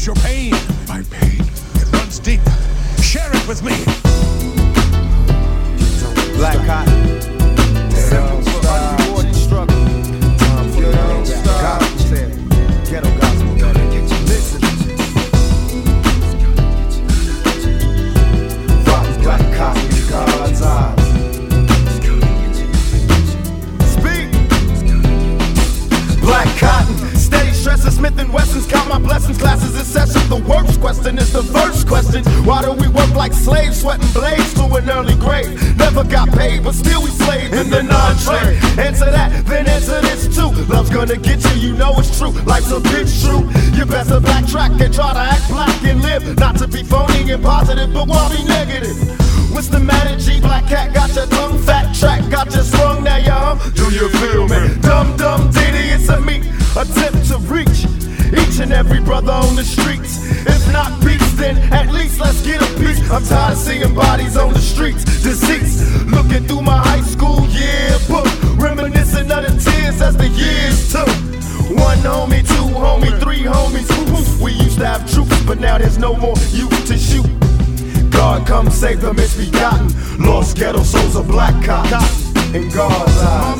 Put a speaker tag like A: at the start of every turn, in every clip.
A: Where's your pain?
B: My pain.
A: It runs deep. Share it with me.
C: Black. In. The worst question is the first question. Why do we work like slaves, sweating blades to an early grave? Never got paid, but still we slaves in the non-trade. Answer that, then answer this too. Love's gonna get you, you know it's true. Life's a bitch true. You better backtrack and try to act black and live. Not to be phony and positive, but why be negative? What's the matter, G? Black cat got your tongue fat, track got streets. If not peace, then at least let's get a piece. I'm tired of seeing bodies on the streets, deceased. Looking through my high school yearbook, reminiscing of the tears as the years took. One homie, two homie, three homies. We used to have troops, but now there's no more youth to shoot. God come save the misbegotten. Lost ghetto souls of black cotton in God's eyes.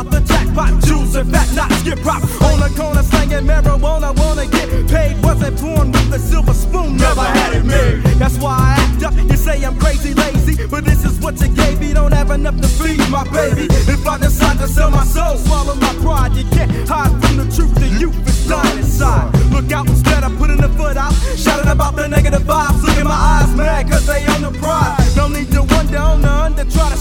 D: About the jackpot. Juice and fat, not skip prop. On the corner slanging marijuana, wanna get paid. Wasn't born with a silver spoon, never had it made. That's why I act up. You say I'm crazy, lazy, but this is what you gave me. Don't have enough to feed my baby. If I decide to sell my soul, swallow my pride. You can't hide from the truth. The youth is dying inside. Look out instead of putting the foot out. Shouting about the negative vibes. Look in my eyes, mad, cause they on the pride. No need to wonder on the under, try to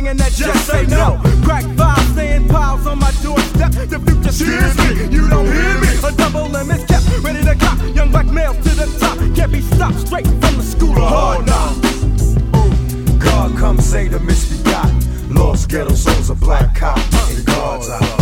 D: slinging that just say no. Crack five, staying piles on my doorstep. The future scares me, you don't hear me. A double limit kept, ready to cop. Young black males to the top. Can't be stopped straight from the school of hard knocks.
C: God come save the misbegotten. Lost ghetto souls of black cotton in God's eyes.